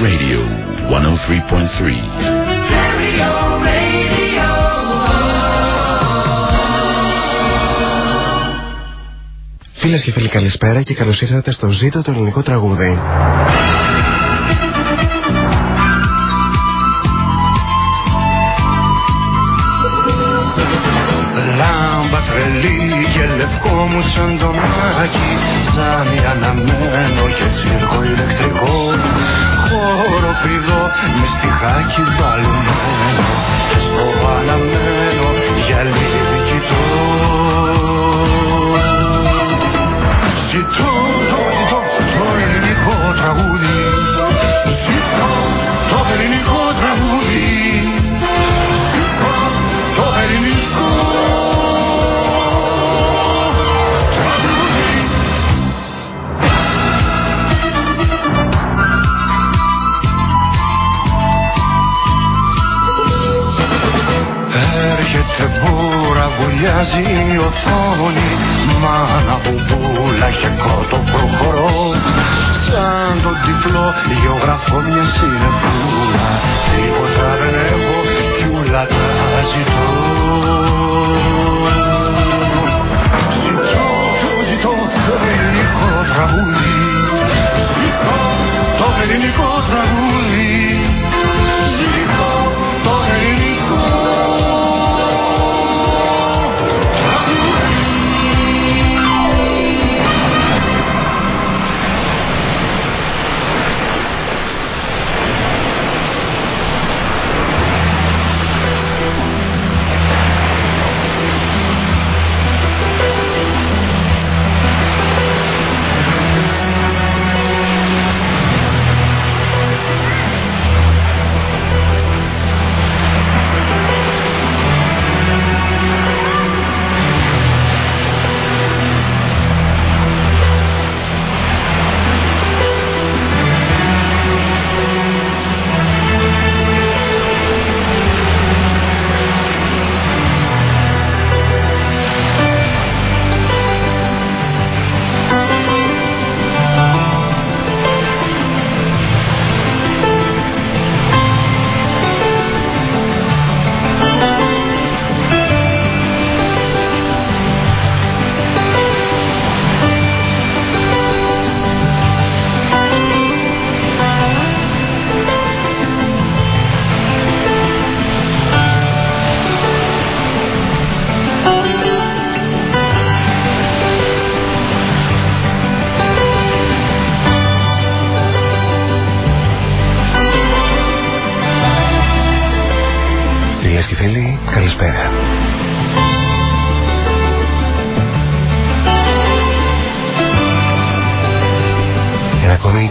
Radio 103.3. Φίλες και φίλοι, καλησπέρα και καλώς ήρθατε στο Ζήτο το ελληνικό τραγούδι. Λάμπα τρελή και λευκό μου σαν το μάκι Ζάμι αναμένο και τσίρκο ηλεκτρικό Χώρο πηδό με στιχάκι μπαλμένο Και στο αναμένο γυαλί κοιτώ Ζητώ, το ζητώ, το ελληνικό τραγούδι. Ζητώ, βουλιάζει η οθόνη Μάνα μπουμπούλα και κότο προχωρώ. Σαν τον τυφλό γεωγραφώ μια συνεπούλα Τίποτα δεν έχω κι ούλα τα ζητώ. Ζητώ, ζητώ το ελληνικό τραγούδι. Ζητώ το ελληνικό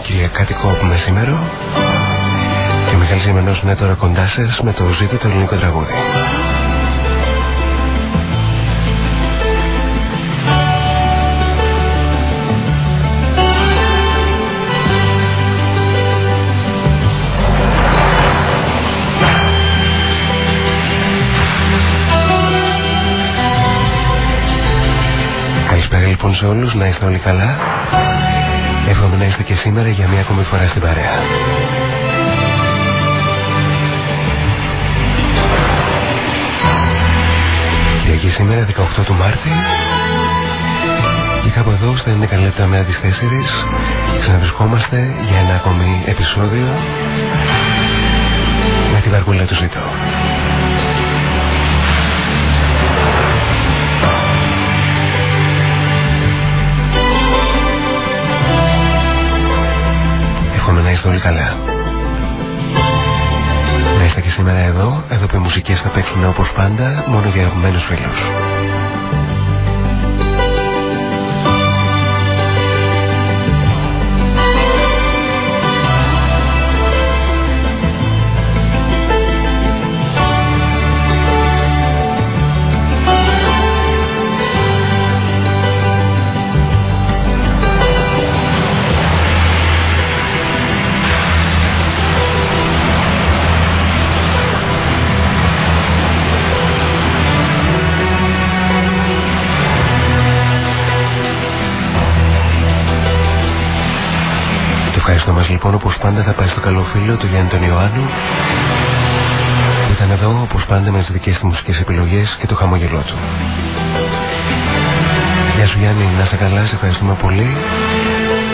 Ένα ακόμη κυριακάτικο μεσήμερο και Μιχάλης Γεμενός είναι τώρα κοντά σας με το ζήτο το ελληνικό τραγούδι. Καλησπέρα λοιπόν σε όλους, να είστε όλοι καλά. Εύχομαι να είστε και σήμερα για μία ακόμη φορά στην παρέα. Κυριακή σήμερα 18 του Μάρτη και κάπου εδώ στα 11 λεπτά μετά τις 4 ξαναβρισκόμαστε για ένα ακόμη επεισόδιο με τη βαρκούλα του ζητώ. Είστε όλοι καλά. Να είστε και σήμερα εδώ, εδώ που οι μουσικές θα παίξουν όπως πάντα, μόνο για αγαπημένους φίλους. Λοιπόν όπως πάντα θα πάει στο καλό φίλο του Γιάννη τον Ιωάννου που ήταν εδώ όπως πάντα με τις δικές του μουσικές επιλογές και το χαμόγελό του. Γεια σου Γιάννη, να είσαι καλά, σε ευχαριστούμε πολύ.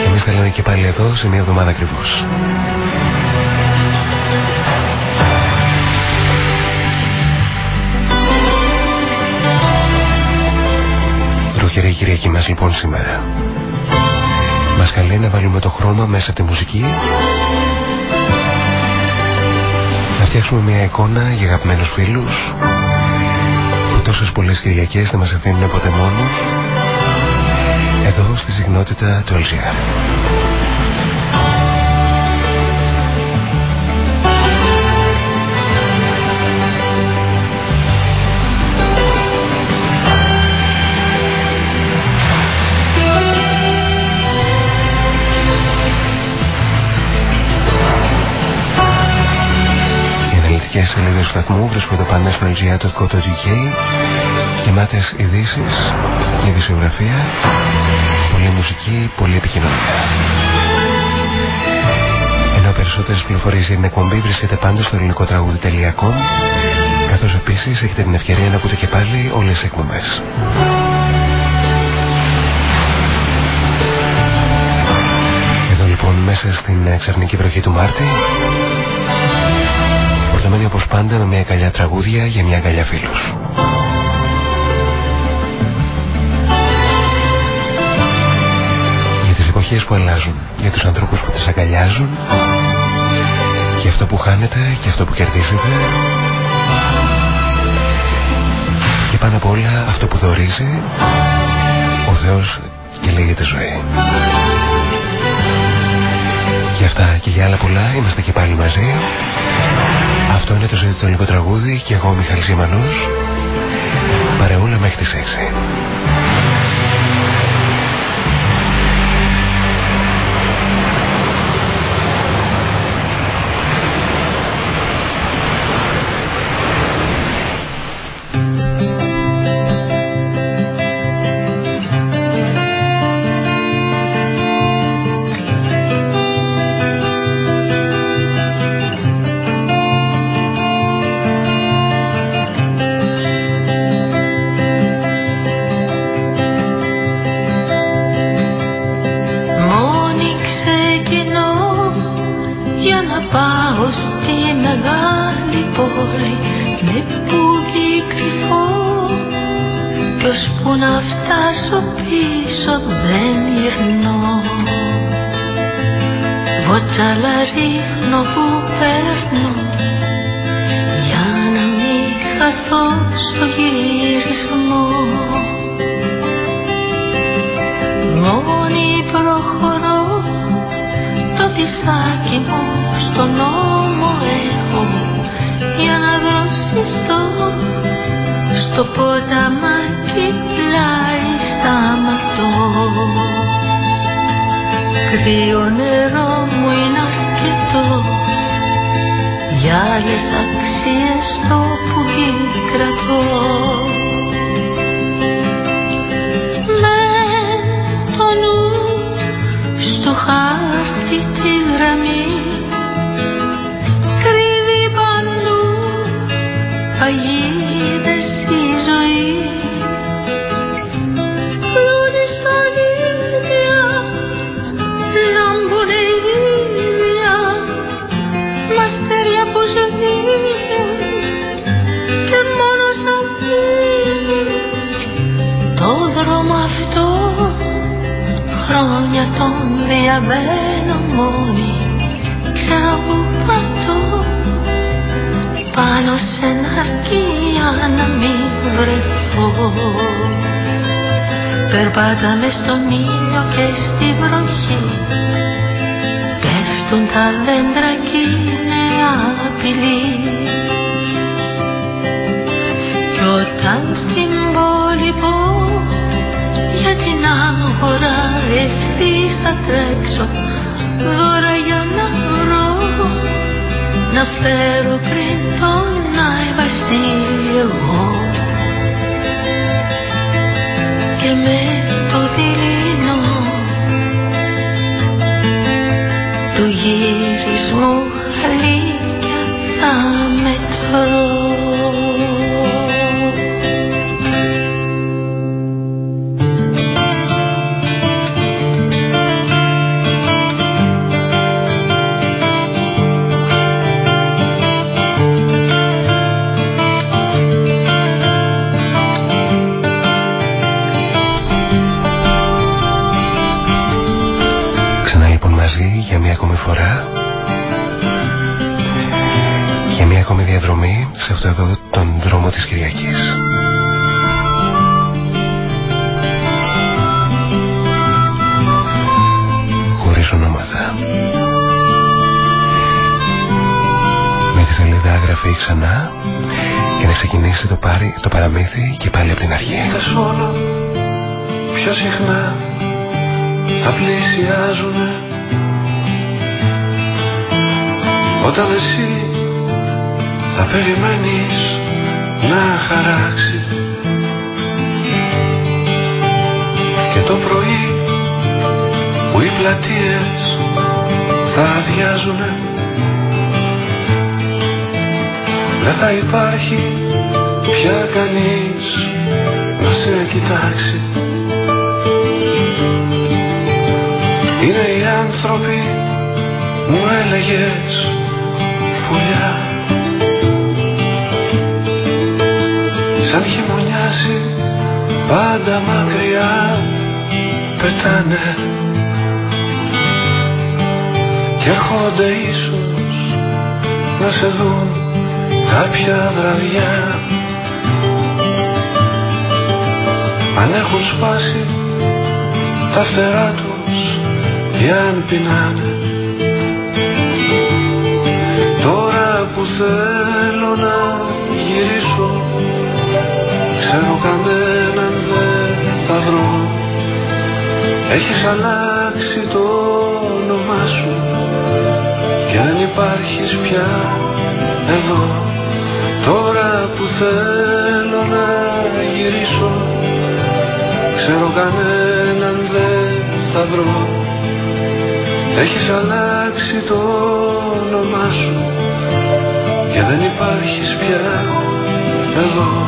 Εμείς θα λέμε και πάλι εδώ σε μια εβδομάδα ακριβώς. Ροχερή Κυριακή μας λοιπόν σήμερα. Μας καλεί να βάλουμε το χρώμα μέσα από τη μουσική να φτιάξουμε μια εικόνα για αγαπημένους φίλους που τόσες πολλές Κυριακές δεν μας αφήνουν ποτέ μόνος εδώ στη συγνότητα του LGR. Μουσικές σελίδες του σταθμού βρίσκονται πάντα στο lga.co.uk γεμάτες ειδήσεις και ειδησιογραφία πολλή μουσική, πολλή επικοινωνία ενώ περισσότερες πληροφορίες για την εκπομπή βρίσκεται πάντα στο ελληνικό τραγούδι.com καθώς επίσης έχετε την ευκαιρία να ακούτε και πάλι όλες τις εκπομπές. Εδώ λοιπόν μέσα στην ξαφνική βροχή του Μάρτη φορτωμένη όπως πάντα με μια καλιά τραγούδια για μια καλιά φίλους. Για τις εποχές που αλλάζουν, για τους ανθρώπους που τις αγκαλιάζουν, για αυτό που χάνετε και αυτό που κερδίζετε και πάνω απ' όλα αυτό που δορίζει ο Θεός και λέγεται ζωή. Για αυτά και για άλλα πολλά είμαστε και πάλι μαζί αυτό είναι το ζωητονικό τραγούδι και εγώ ο Μιχαλής Ζημανός παρεούλα μέχρι τις 6. στην πόλη πω για την αγορά ευθύς θα τρέξω. Δώρα για να βρω να φέρω πριν τον Άι Βασίλη και με το δειλινό του γυρισμού χαλίκια θα μετρώ. ξεκίνησε το, πάρι, το παραμύθι και πάλι από την αρχή. Νύχτες όλα πιο συχνά θα πλησιάζουν. όταν εσύ θα περιμένεις να χαράξει και το πρωί που οι πλατείες θα αδειάζουν. δεν θα υπάρχει πια κανείς να σε κοιτάξει. Είναι οι άνθρωποι μου έλεγες πουλιά. Σαν χειμωνιάζει πάντα μακριά πετάνε. Και έρχονται ίσως να σε δουν κάποια βραδιά. αν έχουν σπάσει τα φτερά τους ή αν πεινάνε. Τώρα που θέλω να γυρίσω ξέρω κανέναν δεν θα βρω. Έχεις αλλάξει το όνομά σου και αν υπάρχεις πια εδώ. Τώρα που θέλω να γυρίσω ξέρω κανέναν δεν θα βρω. Έχεις αλλάξει το όνομά σου και δεν υπάρχεις πια εδώ.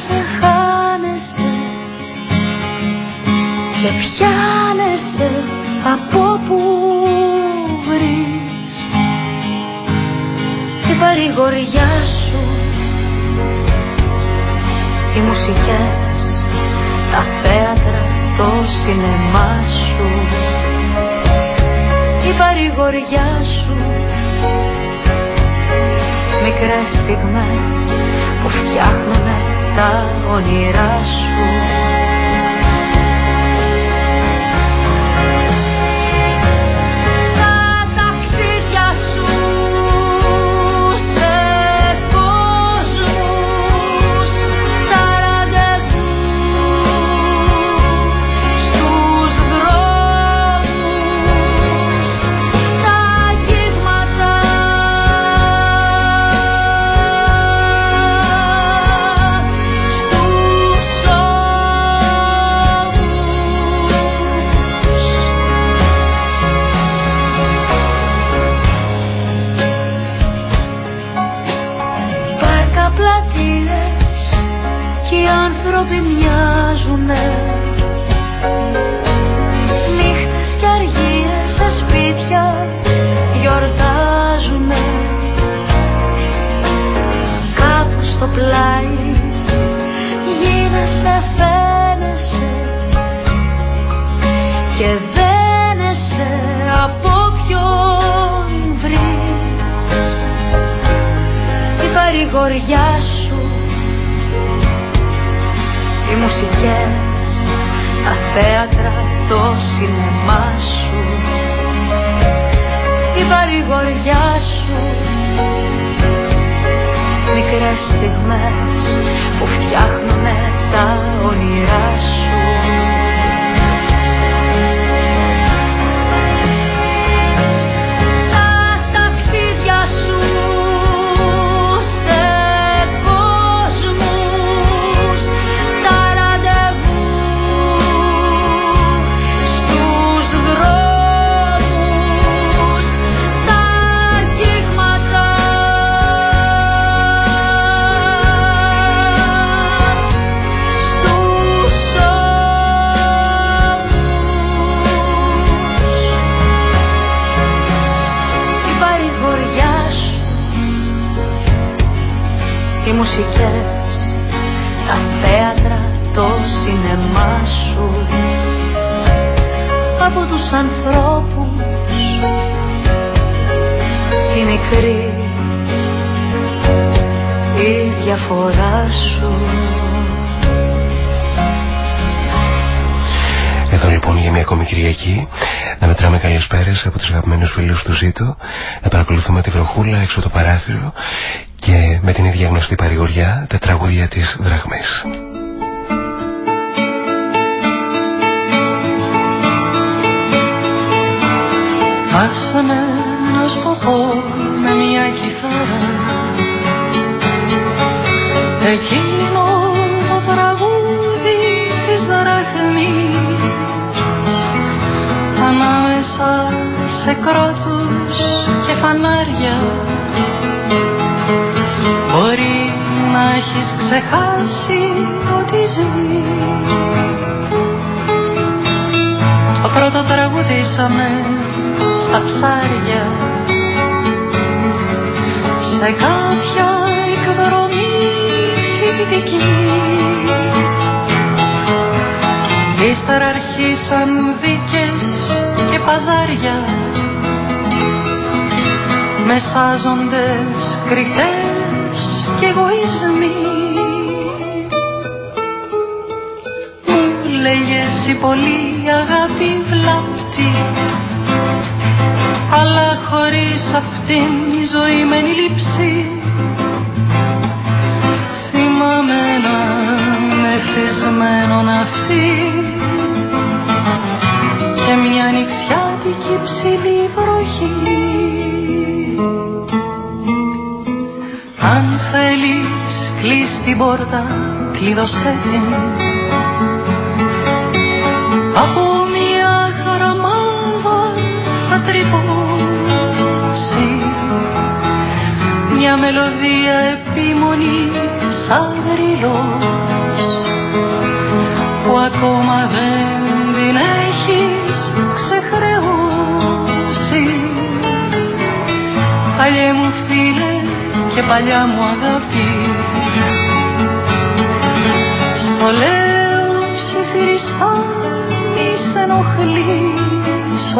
Βρίσκεσαι, χάνεσαι και πιάνεσαι από που βρεις η παρηγοριά σου οι μουσικές, τα θέατρα, το σινεμά σου η παρηγοριά σου. Μικρές στιγμές που φτιάχνουν τα όνειρά σου στιγμές. Φίλους του Ζήτου να παρακολουθούμε τη βροχούλα έξω το παράθυρο και με την ίδια γνωστή παρηγοριά τα τραγούδια της Δραχμής. Βάσαμε να στο πω με μια κιθάρα Εκείνο το τραγούδι της Δραχμής Ανάμεσα σε κρότους και φανάρια. Μπορεί να έχεις ξεχάσει ότι ζει. Το πρώτο τραγουδήσαμε στα ψάρια. Σε κάποια εκδρομή φοιτητική. Ύστερα αρχίσαν δίκες και παζάρια μεσάζοντες κρυφές και εγωισμοί. Μου λέγες η πολύ αγάπη βλάπτη Αλλά χωρίς αυτήν η ζωή μένει λήψη πόρτα, κλείδωσέ την Από μια χαραμάδα θα τρυπώσει. Μια μελωδία επίμονη σαν ρηλός Που ακόμα δεν την έχεις ξεχρεώσει. Παλιέ μου φίλε και παλιά μου αγάπη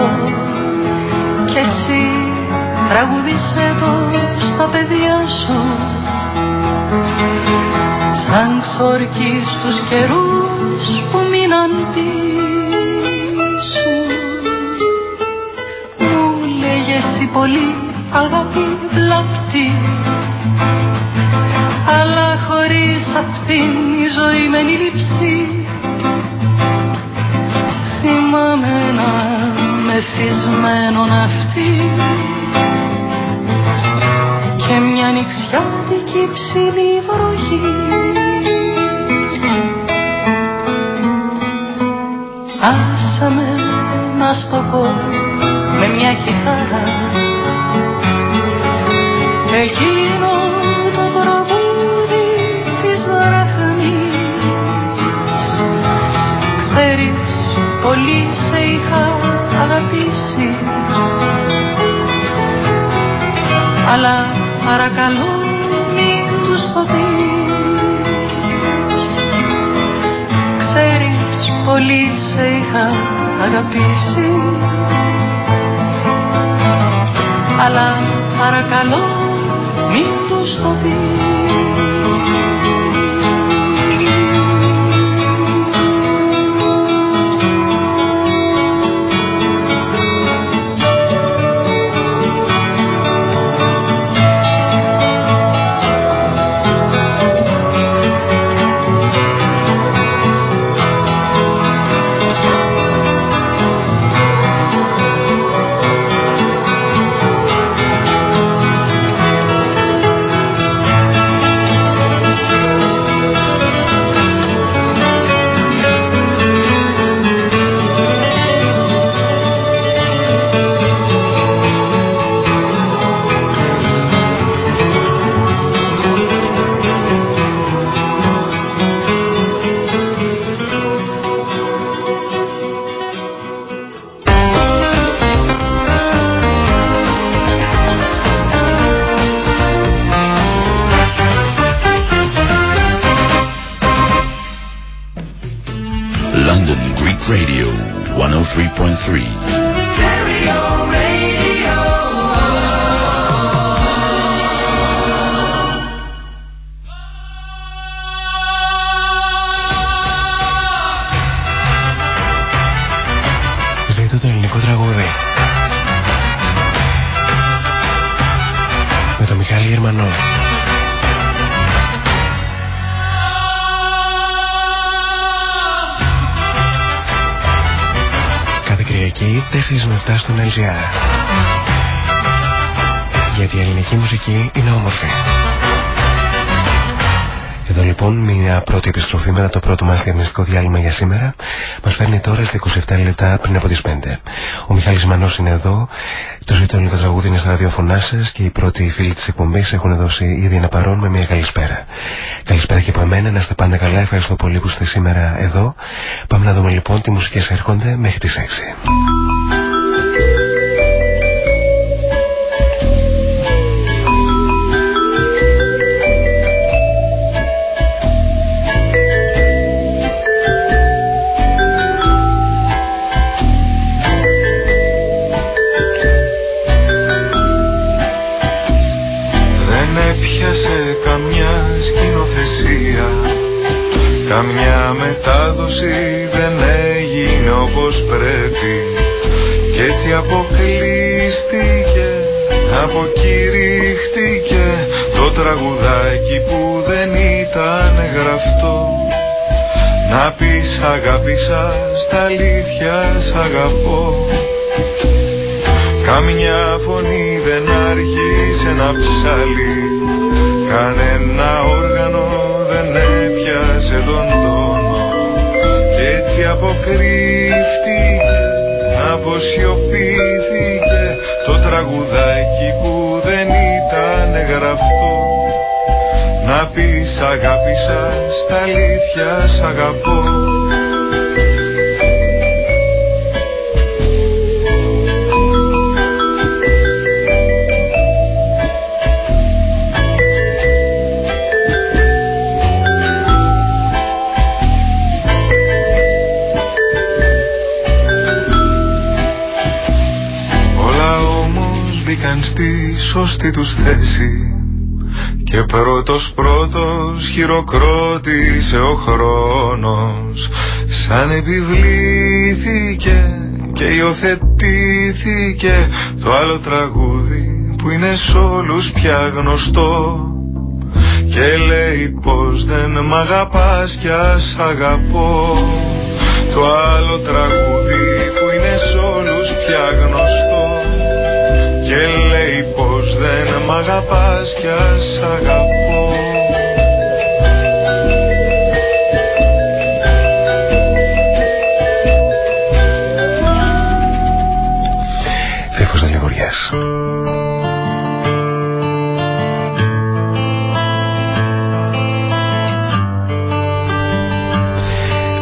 ενοχλήσω Κι εσύ τραγουδίσέ το στα παιδιά σου. Σαν ξόρκι στους καιρούς που μείναν πίσω. Μου λέγες η πολύ αλλά παρακαλώ μην τους το πεις ξέρεις πολύ σε είχα αγαπήσει αλλά παρακαλώ μην τους το London με 7 στον LGR. Γιατί η ελληνική μουσική είναι όμορφη. Εδώ λοιπόν μια πρώτη επιστροφή μετά το πρώτο μας διαγνωστικό διάλειμμα για σήμερα μας φέρνει τώρα στα 27 λεπτά πριν από τις 5. Ο Μιχάλης Μανός είναι εδώ, το ζήτω ελληνικό τραγούδι είναι στα ραδιοφωνά σας και οι πρώτοι φίλοι της εκπομπής έχουν δώσει ήδη ένα παρόν με μια καλησπέρα. Καλησπέρα και από εμένα, να είστε πάντα καλά, ευχαριστώ πολύ που είστε σήμερα εδώ. Πάμε να δούμε λοιπόν τι μουσικές έρχονται μέχρι τις 6. Καμιά μετάδοση δεν έγινε όπως πρέπει. Κι έτσι αποκλείστηκε αποφυλίστηκε Αποκηρύχτηκε το τραγουδάκι που δεν ήταν γραφτό. Να πεις αγάπη σας, τα αλήθεια σ' αγαπώ. Καμιά φωνή δεν άρχισε να ψάλει Κανένα όργανο δεν έπιασε τον τόνο. Κι έτσι αποκρύφτηκε, αποσιωπήθηκε Το τραγουδάκι που δεν ήταν γραφτό. Να πεις αγάπη σας, τα αλήθεια σ' αγαπώ σωστή τους θέση. Και πρώτος πρώτος χειροκρότησε ο χρόνος. Σαν επιβλήθηκε και υιοθετήθηκε το άλλο τραγούδι που είναι σ' όλους πια γνωστό. Και λέει πως δεν μ' αγαπάς κι ας αγαπώ. Το άλλο τραγούδι που είναι σ' όλους πια γνωστό και λέει πως δεν μ' αγαπάς κι ας αγαπώ. Φεύγος Δελεγοριάς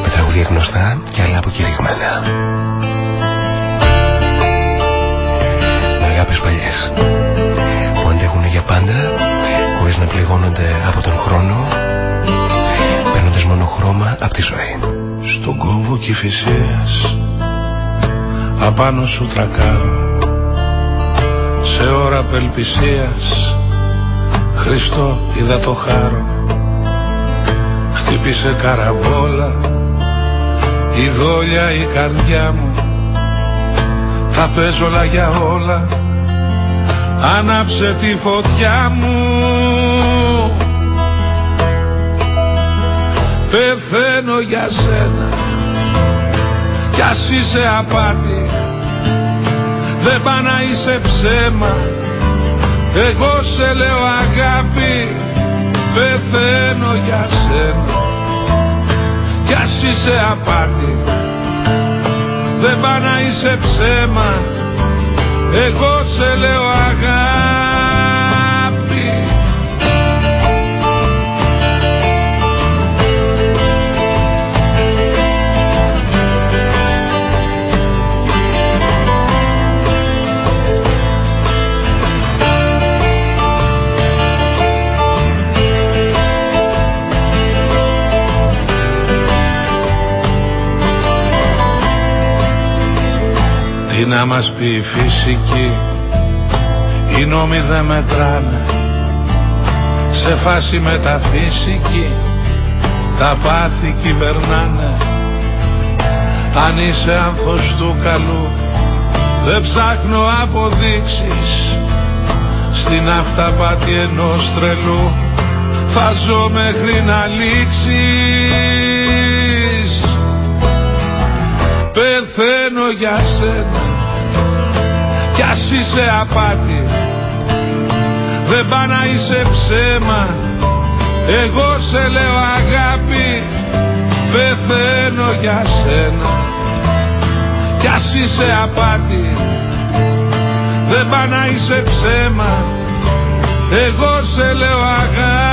Με τραγούδια γνωστά και άλλα αποκηρυγμένα πάντα χωρίς να πληγώνονται από τον χρόνο παίρνοντας μόνο χρώμα από τη ζωή. Στον κόβο κυφυσίας απάνω σου τρακάρω. Σε ώρα απελπισίας Χριστό είδα το χάρο. Χτύπησε καραβόλα η δόλια η καρδιά μου. Τα παίζω όλα για όλα Άναψε τη φωτιά μου. Πεθαίνω για σένα. Κι ας είσαι απάτη. Δεν πά να είσαι ψέμα. Εγώ σε λέω αγάπη. Πεθαίνω για σένα. Κι ας είσαι απάτη. Δεν πά να είσαι ψέμα εγώ σε λέω αγάπη Τι να μας πει η φυσική. Οι νόμοι δεν μετράνε. Σε φάση μεταφυσική Τα πάθη κυβερνάνε. Αν είσαι άνθος του καλού Δεν ψάχνω αποδείξεις. Στην αυταπάτη ενός τρελού Θα ζω μέχρι να λήξεις. Πεθαίνω για σένα. κι ας είσαι απάτη. Δεν πά να είσαι ψέμα. Εγώ σε λέω αγάπη. Πεθαίνω για σένα. Κι ας είσαι απάτη. Δεν πά να είσαι ψέμα. Εγώ σε λέω αγάπη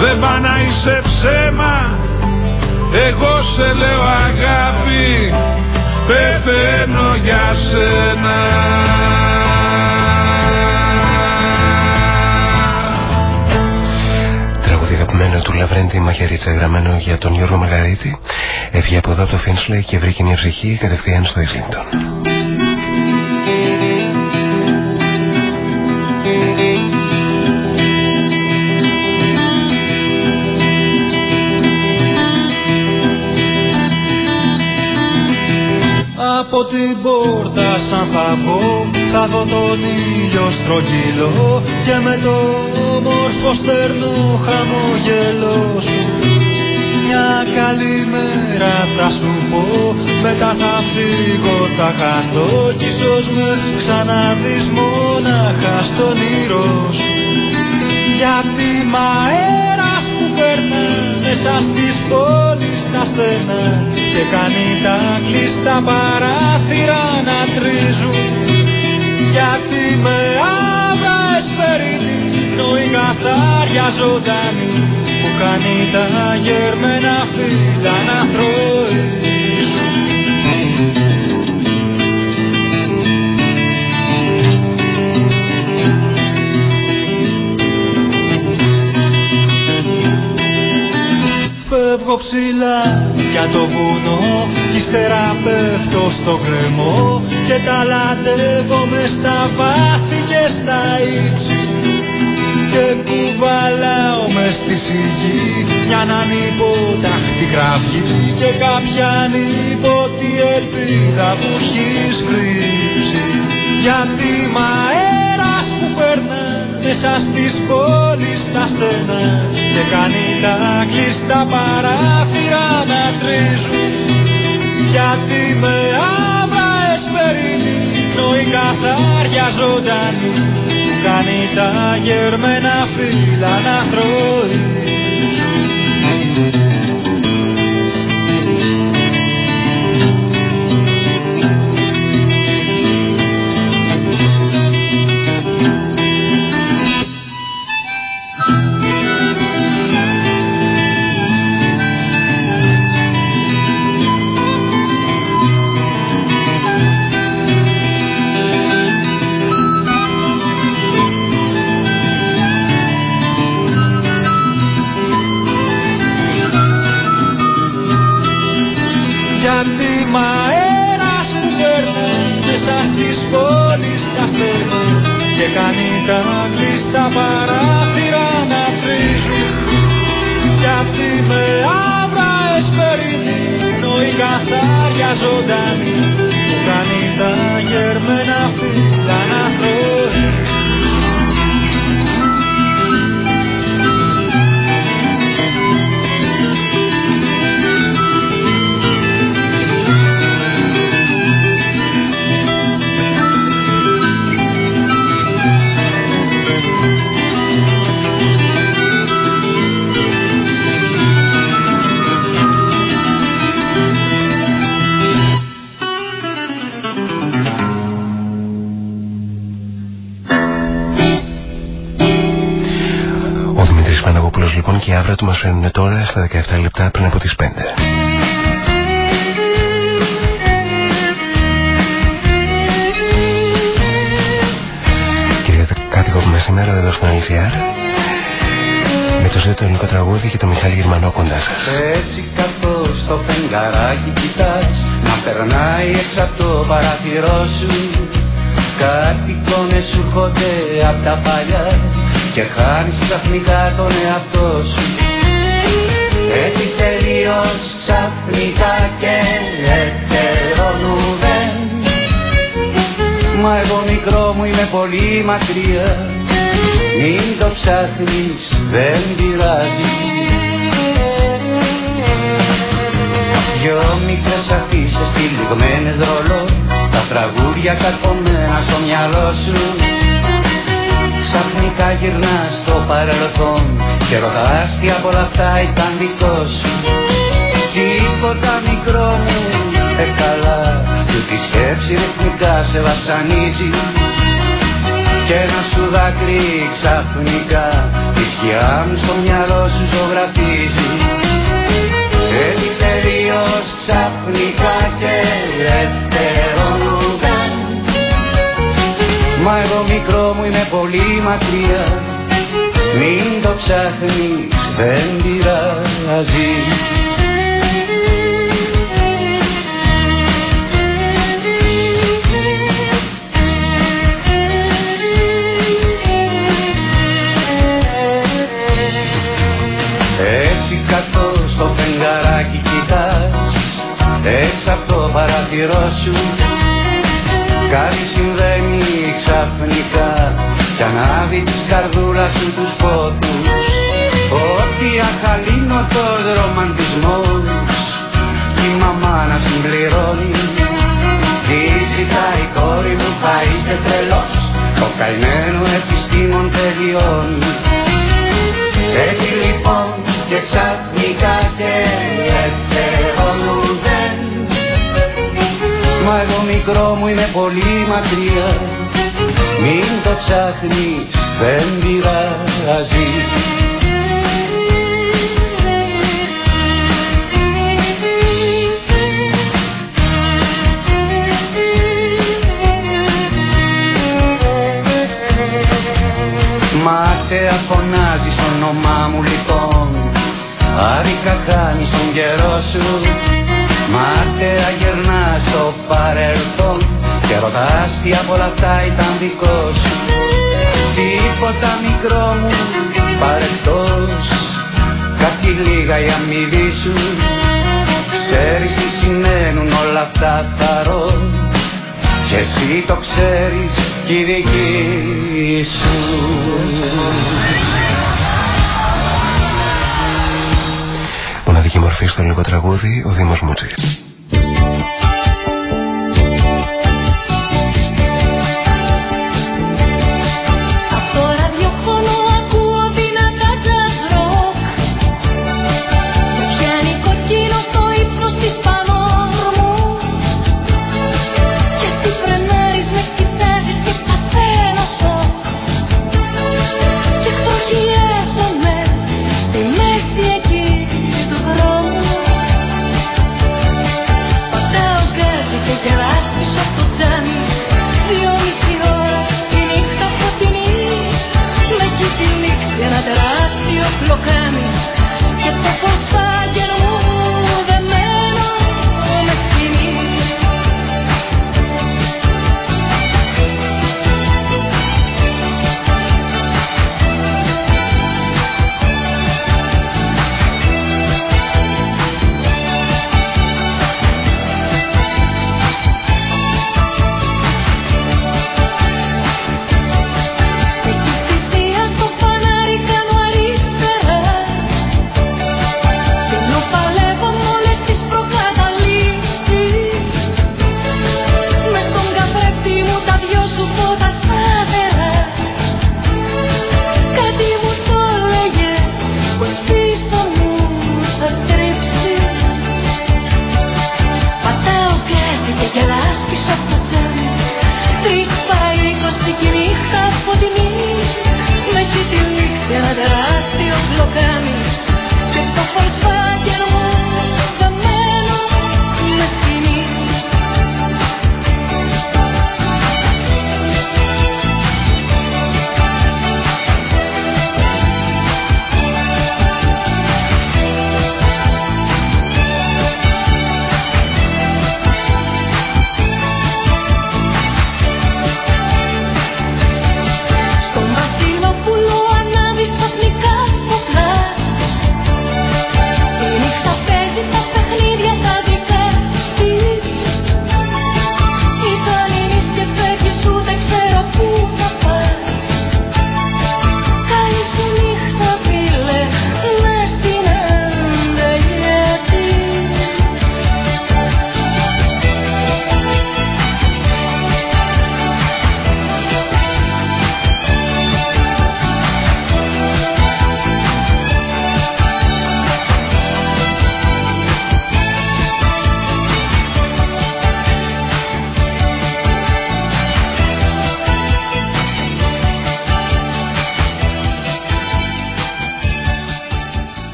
Δεν πά να είσαι ψέμα. Εγώ σε λέω αγάπη. Πεθαίνω για σένα. Τραγούδι αγαπημένο του Λαβρέντη Μαχαιρίτσα γραμμένο για τον Γιώργο Μαργαρίτη έφυγε από εδώ από το Φίνσλεϊ και βρήκε μια ψυχή κατευθείαν στο Ισλίντον. Από την πόρτα σαν θα πω θα δω τον ήλιο στρογγυλό και με το όμορφο στερνό χαμογελό σου. Μια καλή μέρα θα σου πω μετά θα φύγω θα χαθώ κι ίσως με ξαναδείς μόναχα στον ήρω σου. Γιατί μ' αέρας που περνά μέσα στις πόλεις τα στενά και κάνει τα κλειστά παράθυρα να τρίζουν. Γιατί με άβρας εσπερίνη νοή καθάρια ζωντανή που κάνει τα γερμένα φύλλα να θροίζουν Φεύγω ψηλά για το βουνό κι ύστερα πέφτω στο κρεμό και ταλαντεύομαι στα βάθη και στα ύψη και κουβαλάω μες στη σιγή μια ανυπόταχτη κραυγή και κάποια ανίποτη ελπίδα που έχεις κρύψει γιατί μ' αέρας που περνά μέσα στις πόλεις τα στενά και κάνει τα κλειστά παράθυρα να τρίζουν. Γιατί με άβρα εσπερίνη νοή καθάρια ζωντανή που κάνει τα γερμένα φύλλα να θροίζουν και η άβρα του μας φέρνουν τώρα στα 17 λεπτά πριν από τις 5. Κυρία κάτοικο που σήμερα εδώ στον LCR με το ζήτο ελληνικό τραγούδι και το Μιχάλη Γερμανό κοντά σας. Έτσι καθώς το φεγγαράκι κοιτάς Να περνάει έξω από το παράθυρό σου Κάτι εικόνες σου έρχονται απ' τα παλιά Και χάνεις ξαφνικά τον εαυτό σου Έτσι τελείως ξαφνικά και ελευθερώνουδεν Μα εγώ μικρό μου είμαι πολύ μακριά. Μην το ψάχνεις δεν πειράζει. Δυο μικρές αφήσεις τυλιγμένες ρολό Τα τραγούδια καρπομένα στο μυαλό σου. Ξαφνικά γυρνάς στο παρελθόν Χεροκαλάστια απ' όλα αυτά ήταν δικό σου. Τίποτα μικρό μου ε, έκαλα Του τη σκέψη ρυθμικά σε βασανίζει. Και να σου δάκρυ ξαφνικά Τη σκιά μου στο μυαλό σου ζωγραφίζει. Σε τελείως ξαφνικά και ελευθερώνονταν Μα εγώ μικρό μου είμαι πολύ μακριά. Μην το ψάχνεις δεν πειράζει. Έτσι κάτω στο φεγγαράκι κοιτάς έξω από το παραθυρό σου. Κάτι συμβαίνει ξαφνικά κι ανάβει της καρδούλας σου τους φώτους Ότι αχαλήνοτος ρομαντισμός η μαμά να συμπληρώνει. Τι ζητάει η κόρη μου θα είστε τρελός Ο καημένο επιστήμον τελειώνει. Έτσι λοιπόν και ξαφνικά και ελεύθερο μου δεν Μα εγώ μικρό μου είναι πολύ μακριά Μην το ψάχνεις δεν πειράζει. Μάταια φωνάζει στο όνομά μου λοιπόν. Άδικα χάνεις τον καιρό σου. Μάταια γερνάς στο παρελθόν Και ρωτάς τι από όλα αυτά ήταν δικός σου. Τίποτα μικρό μου παρεκτός. Κάτι λίγα η αμοιβή σου. Ξέρεις τι σημαίνουν όλα αυτά θαρώ και εσύ το ξέρεις κι η δική σου. Μοναδική μορφή στο λίγο τραγούδι, ο Δήμος Μούτσης.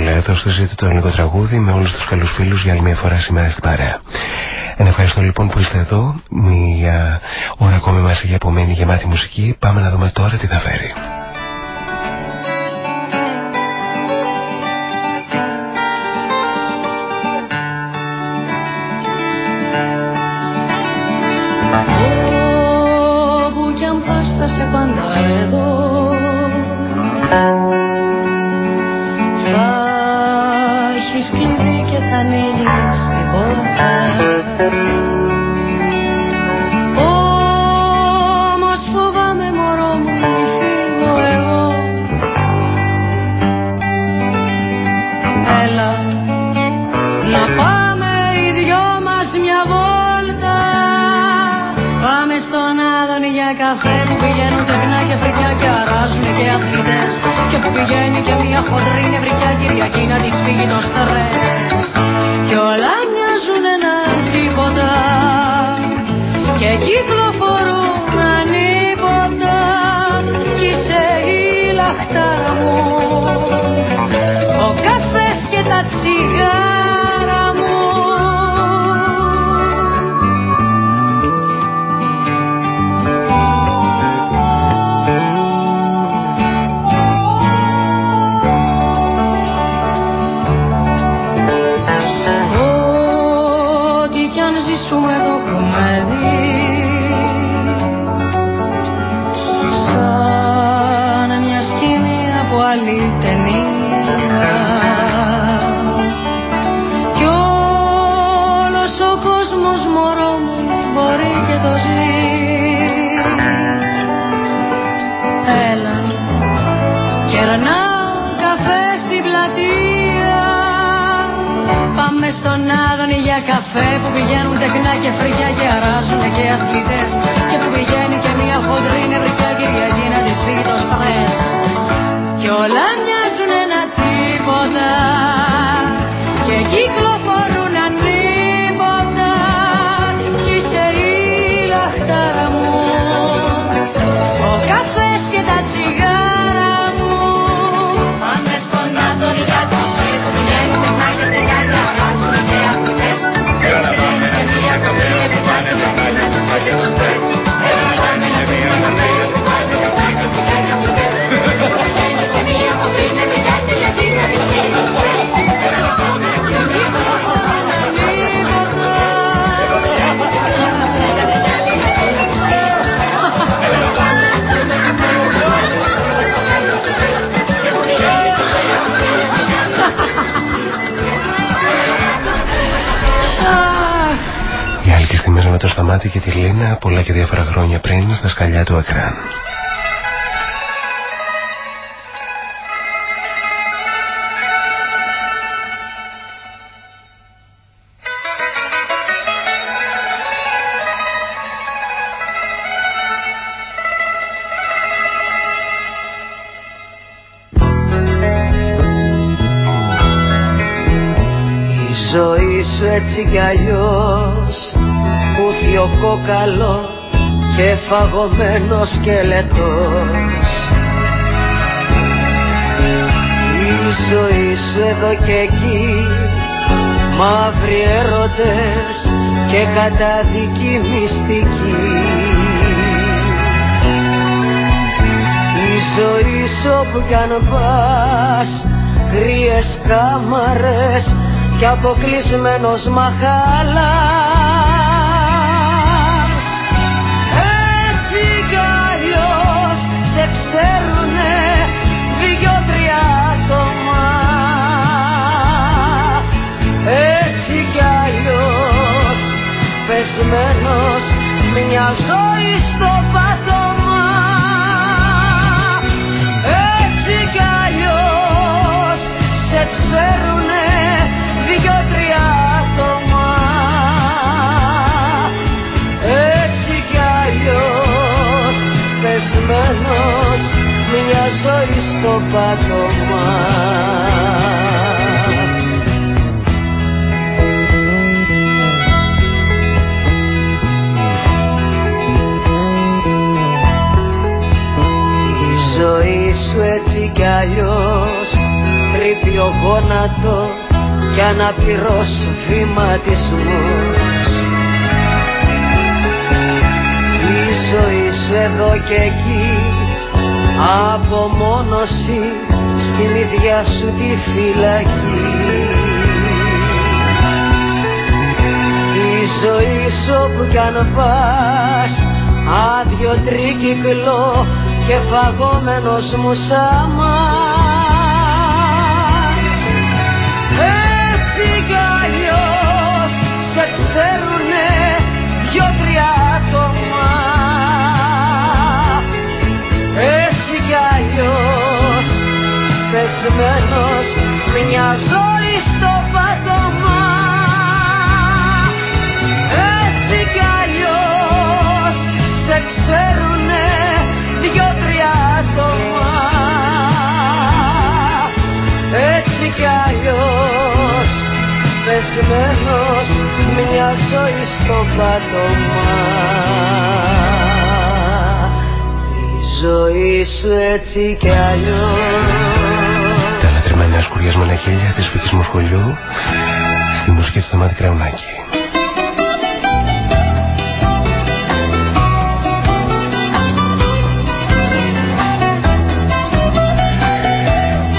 Περνάμε παρεούλα εδώ στο ζήτητο το ελληνικό τραγούδι με όλους τους καλούς φίλους για άλλη μια φορά σήμερα στην παρέα. Ένα ευχαριστώ λοιπόν που είστε εδώ. Μια ώρα ακόμη μας έχει απομένει γεμάτη μουσική. Πάμε να δούμε τώρα τι θα φέρει. Και διάφορα χρόνια πριν στα σκαλιά του Ακράν. Η ζωή σου έτσι κι αλλιώς κόκαλος και φαγωμένος σκελετός. Η ζωή σου εδώ και εκεί μαύροι έρωτες και καταδική μυστική. Η ζωή σου όπου κι αν πας κρύες κάμαρες και αποκλεισμένος μαχάλας ξέρουνε δυο-τρία άτομα. Έτσι κι αλλιώς πεσμένος μια ζωή στο πάτωμα. Έτσι κι αλλιώς σε ξέρουνε δυο-τρία άτομα. Έτσι κι αλλιώς πεσμένος μια ζωή στο πάτωμα. Η ζωή σου έτσι κι αλλιώς κρύβει ο γόνατος κι αναπηρός βηματισμός Η ζωή σου εδώ και εκεί απομόνωση στην ίδια σου τη φυλακή. Η ζωή σου όπου κι αν πας άδειο τρίκυκλο και φαγόμενος μου Έτσι πεσμένος μια ζωή στο πάτωμα. Έτσι κι αλλιώς σε ξέρουνε δυο-τρία άτομα. Έτσι κι αλλιώς πεσμένος μια ζωή στο πάτωμα. Η ζωή σου έτσι κι αλλιώς Τα λατρεμένα σκουριασμένα χέρια της φύκης μου σχολείου στη μουσική του Θεμάτη Κραουνάκη.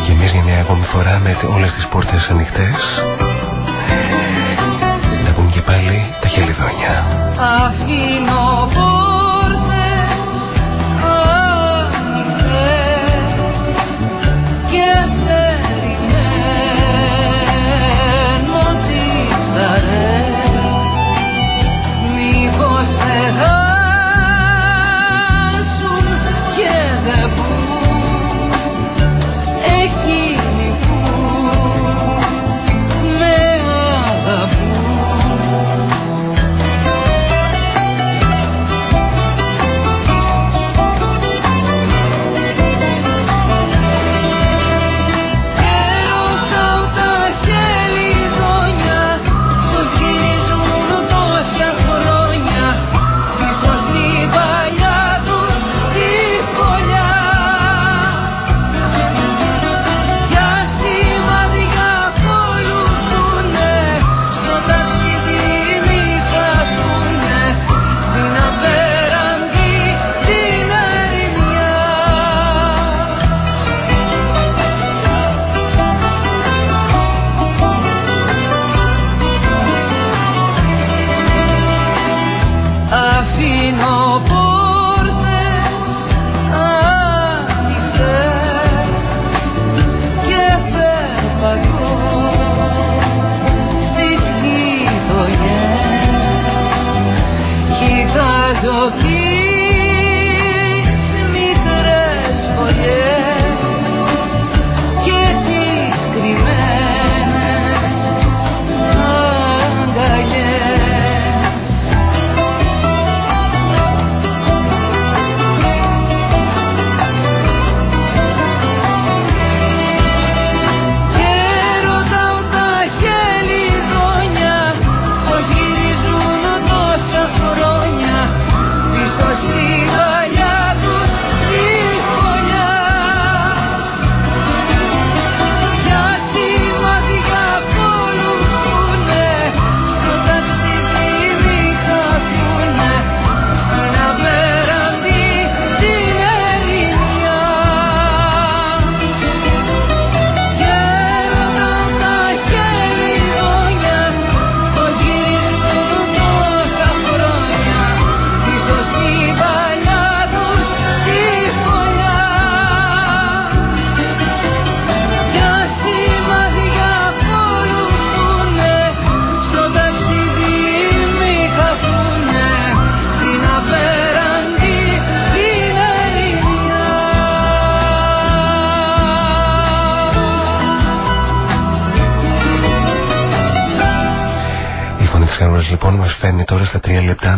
Και εμείς για μια ακόμη φορά με όλες τις πόρτες ανοιχτές να πούμε και πάλι τα χελιδόνια. Αφήνω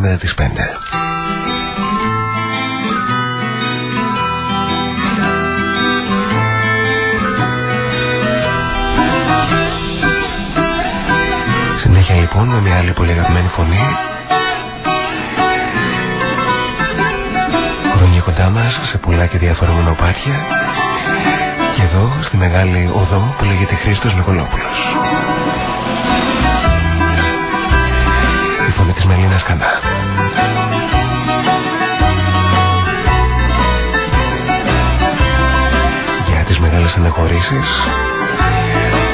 μετά τις 5. Συνέχεια λοιπόν με μια άλλη πολύ αγαπημένη φωνή Χρόνια κοντά μας σε πολλά και διάφορα μονοπάτια Και εδώ στη μεγάλη οδό που λέγεται Χρήστος Νικολόπουλος. Της Μελίνας Κανά. Για τις μεγάλες αναχωρήσεις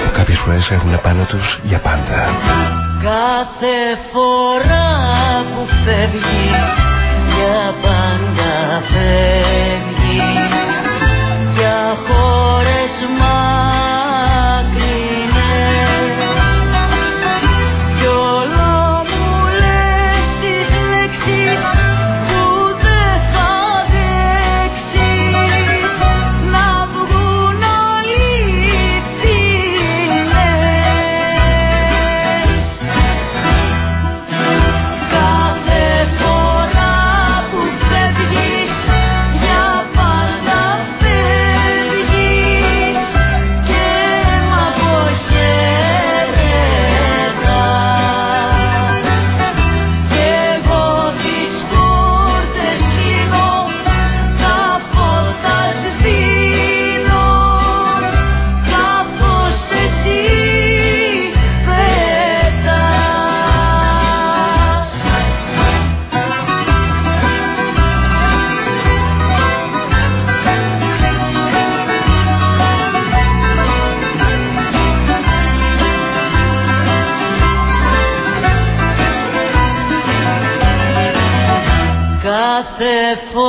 που κάποιες φορές έχουν πάνω τους για πάντα. Κάθε φορά που φεύγεις για πάντα φεύγεις για χώρες for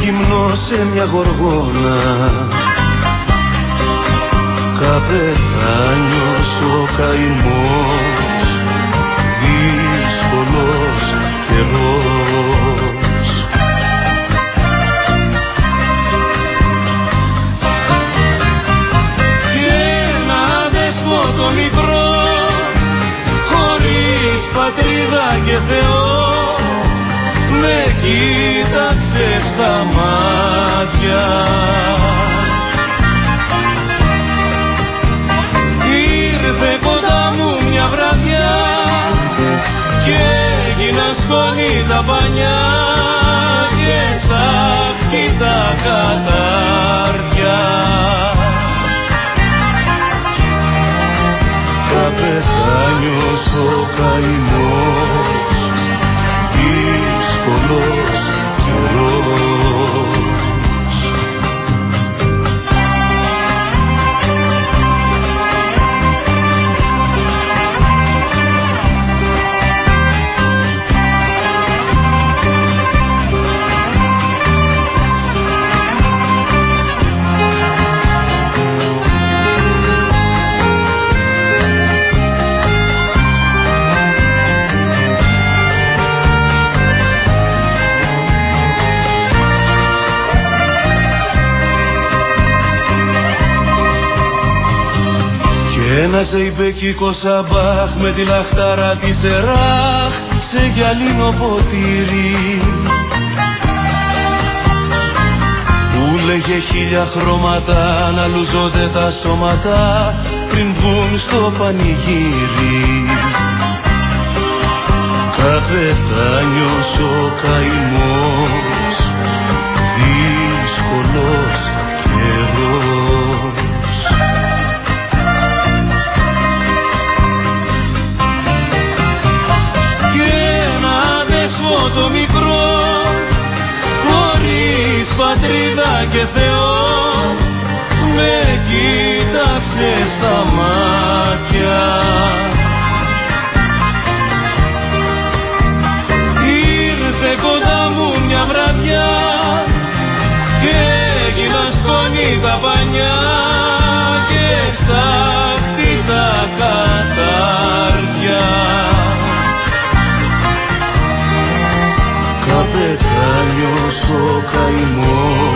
γυμνό σε μια γοργόνα. Καπετάνιος ο καημός μάτια. Ήρθε κοντά μου μια βραδιά και έγινα σκόνη τα πανιά και σ' τα κατάρτια. Καπετάνιος ο καημός Φώναζε η Μπεκίκο Σαμπάχ με τη λαχτάρα της Σεράχ σε γυαλίνο ποτήρι. Που λέγε χίλια χρώματα να λουζόνται τα σώματα πριν βγουν στο πανηγύρι. Καπετάνιος ο καημός δύσκολος καιρός και Θεό με κοίταξε στα μάτια. Ήρθε κοντά μου μια βραδιά και έγινα σκόνη τα πανιά και στα τα κατάρια Καπετάνιος ο καημός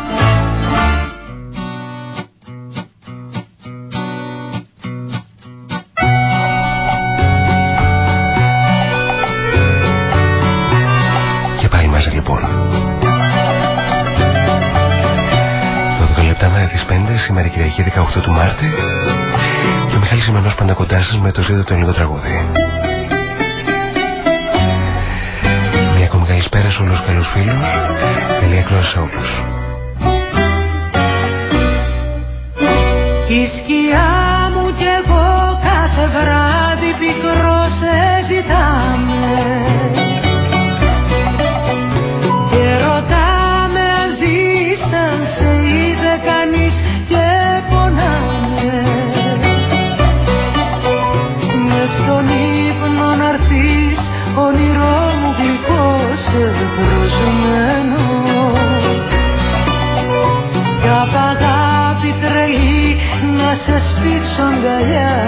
18 του Μάρτη και ο Μιχάλης Ιμανός πάντα κοντά σας με το ζήτο το ελληνικό τραγούδι. Μια ακόμη καλησπέρα σε όλους τους καλούς φίλους. Καλή ακρόαση σε όλους. gaya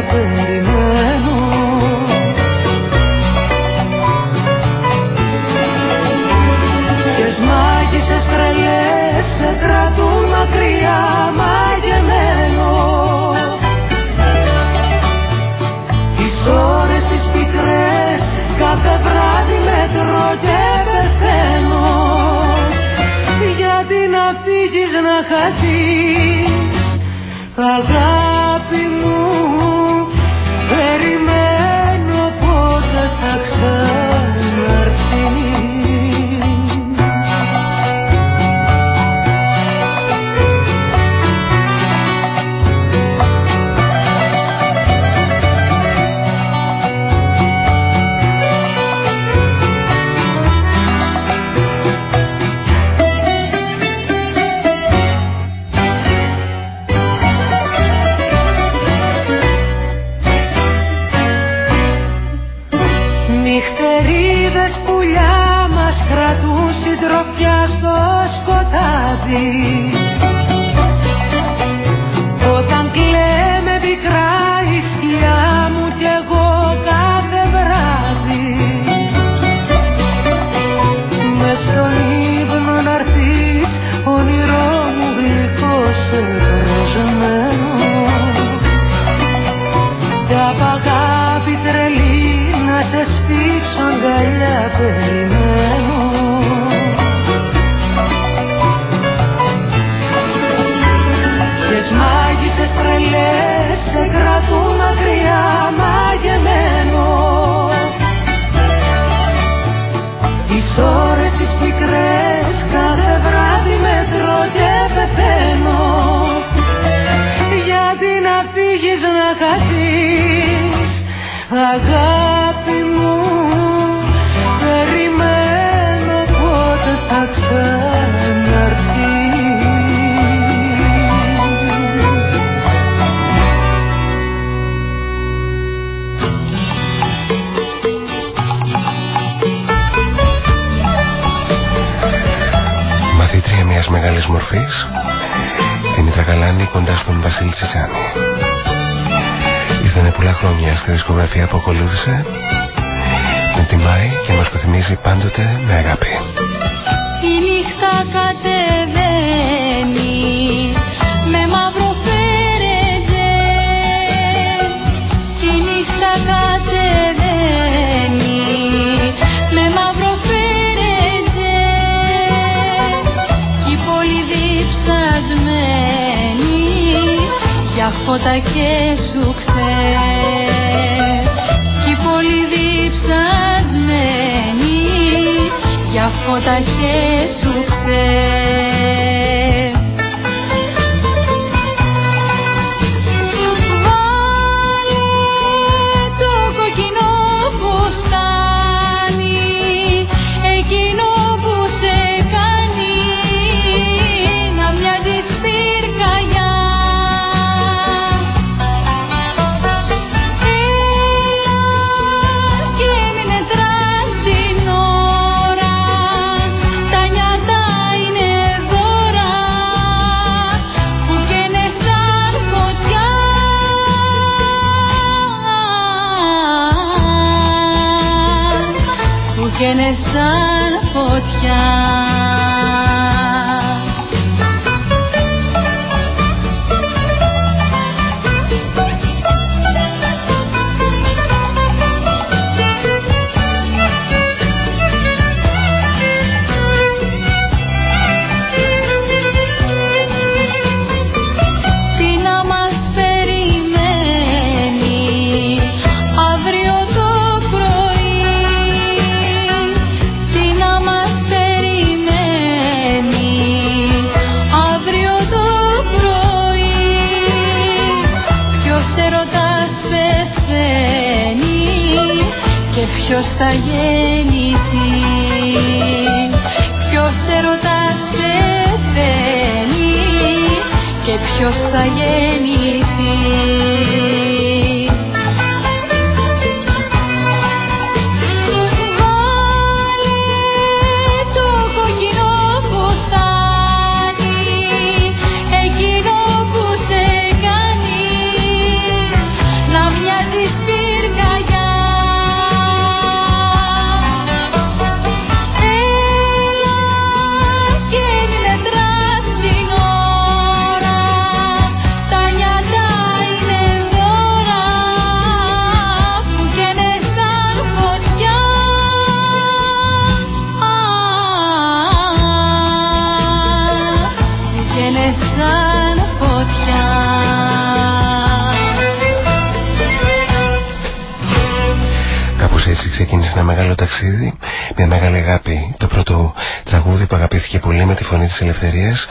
της ελευθερίας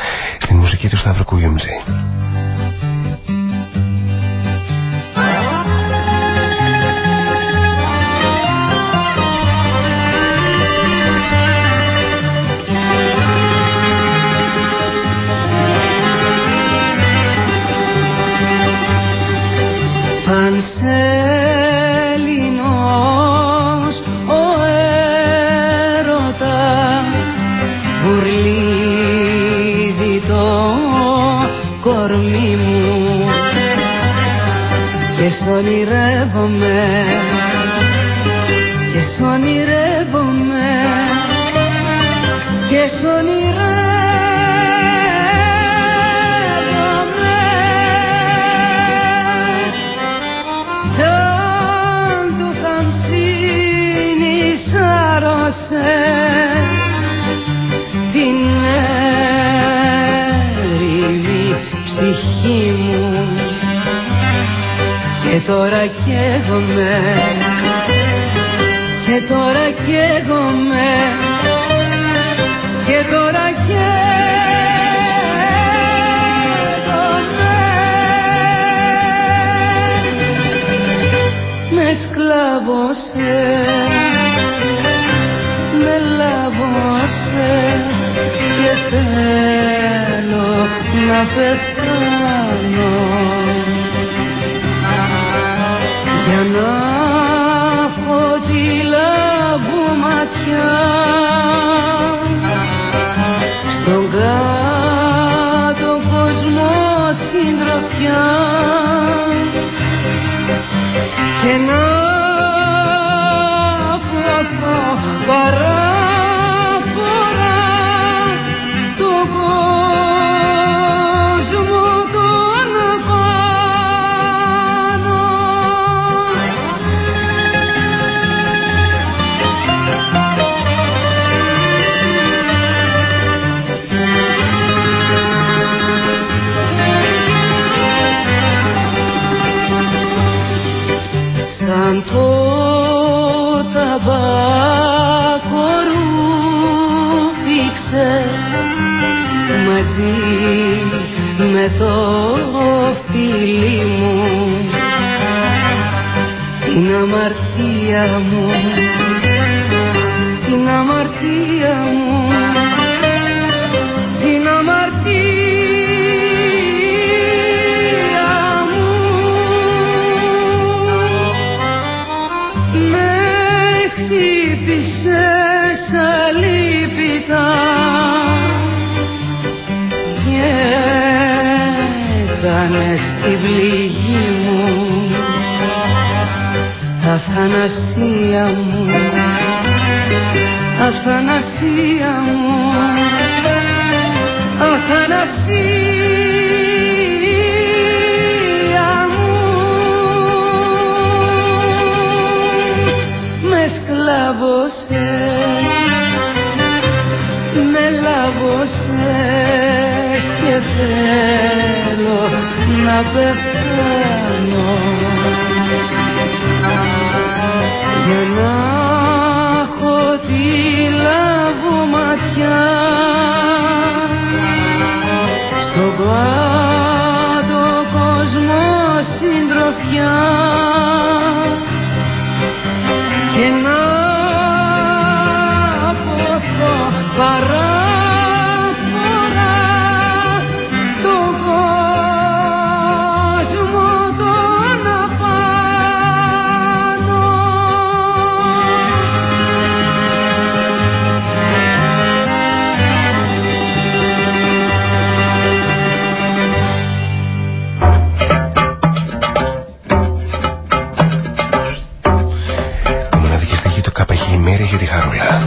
για τη χαρούλα.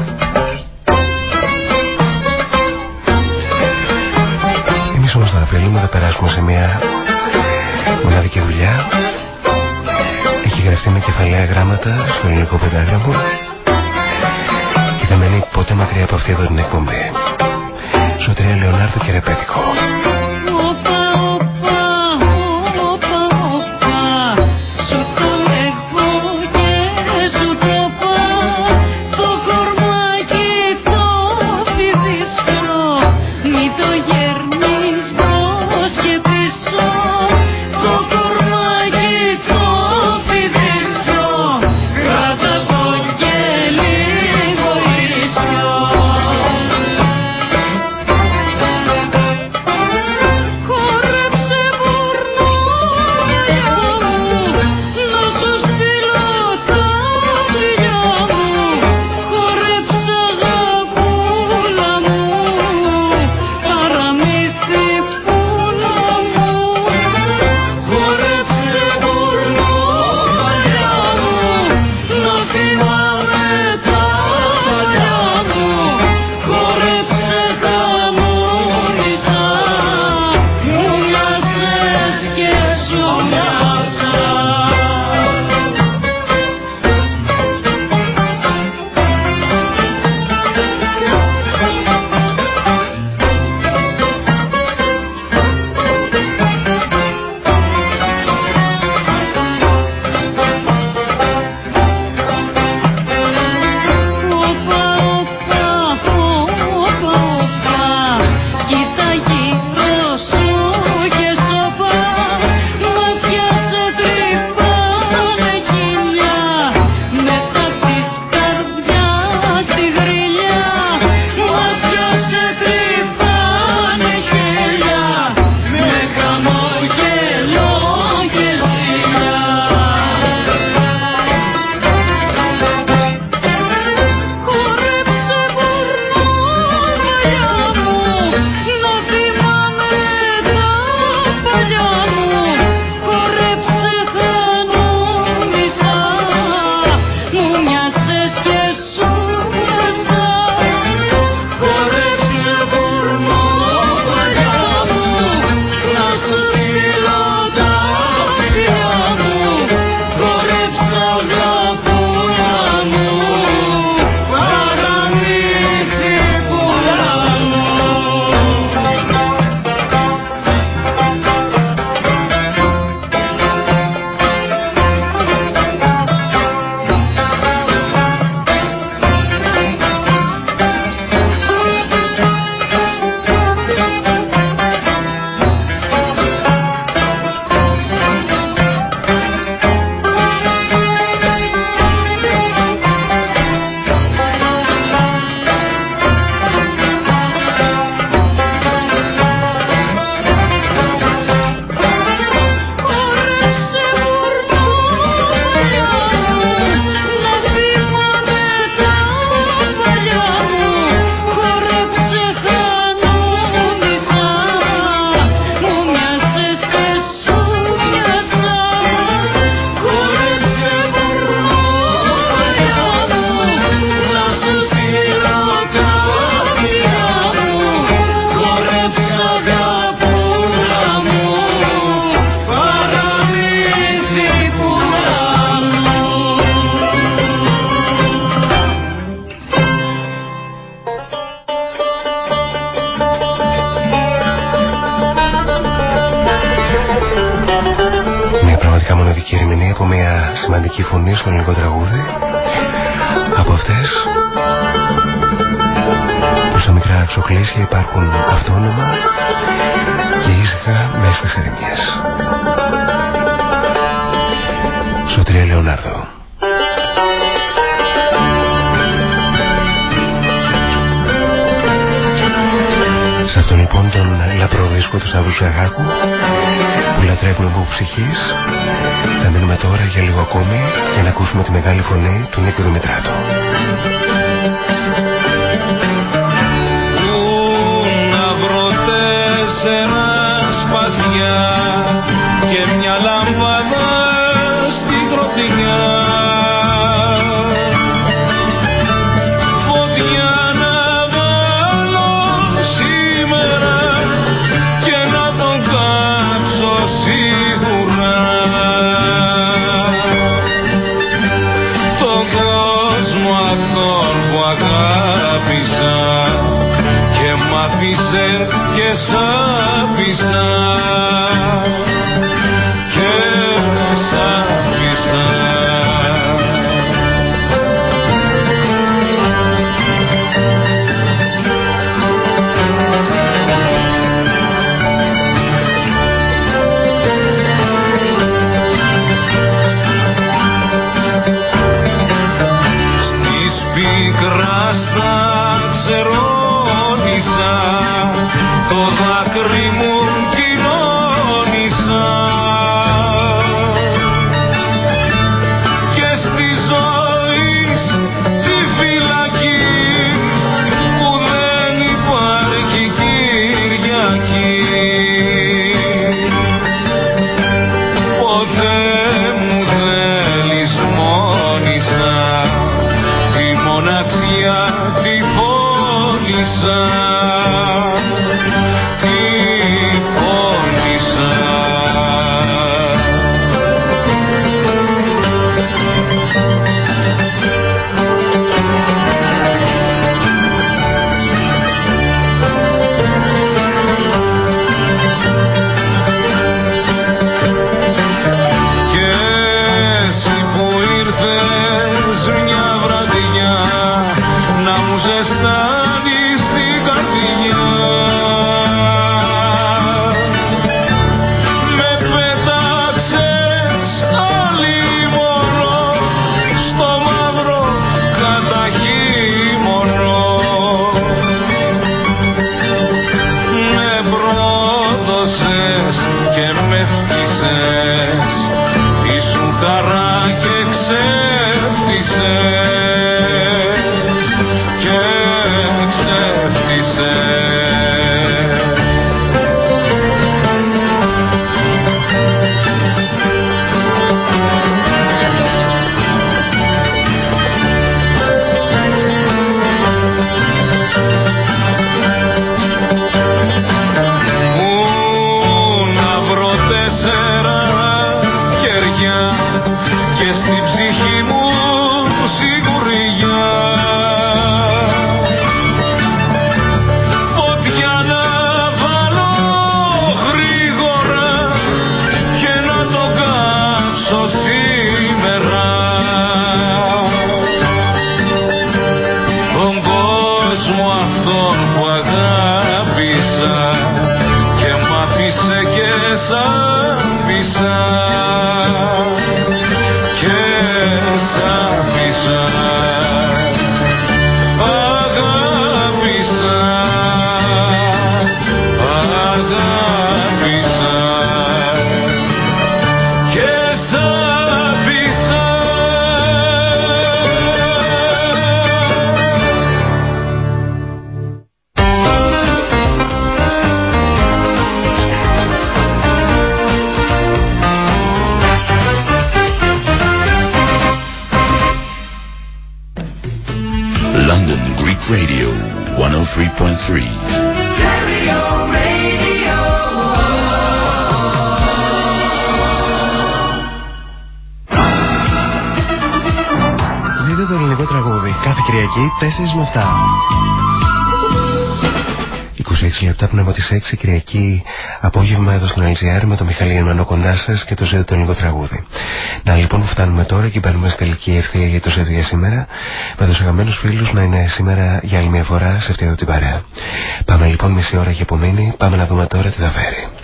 Εμείς όμως δεν θα περάσουμε σε μια μοναδική δουλειά. Έχει γραφτεί με κεφαλαία γράμματα στο ελληνικό πεντάγραμμο και δεν μένει ποτέ μακριά από αυτή εδώ την εκπομπή. Σωτρία Λεωνάρδο και Ρεπέδικο. 26 λεπτά πνεύμα της 6 Κυριακή απόγευμα εδώ στην LGR με τον Μιχαλή Γερμανό κοντά σα και το ζέτο το τραγούδι. Να λοιπόν φτάνουμε τώρα και παίρνουμε στη τελική ευθεία για το ζέτο για σήμερα με τους αγαπημένους φίλους να είναι σήμερα για άλλη μια φορά σε αυτή εδώ την παρέα. Πάμε λοιπόν μισή ώρα και απομείνει, πάμε να δούμε τώρα τι θα φέρει.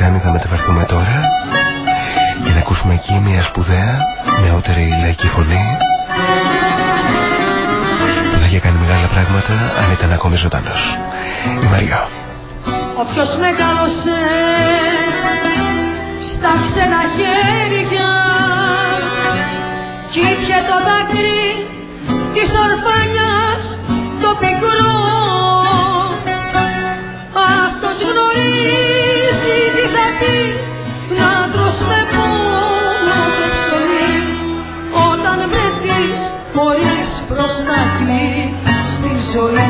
Βασίλη Τσιτσάνη θα μεταφερθούμε τώρα για να ακούσουμε εκεί μια σπουδαία νεότερη λαϊκή φωνή που θα είχε κάνει μεγάλα πράγματα αν ήταν ακόμη ζωντανός. Η Μαριά. Όποιος μεγάλωσε στα ξένα χέρια κι ήπια το δάκρυ της ορφανιάς soledad.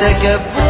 تكبر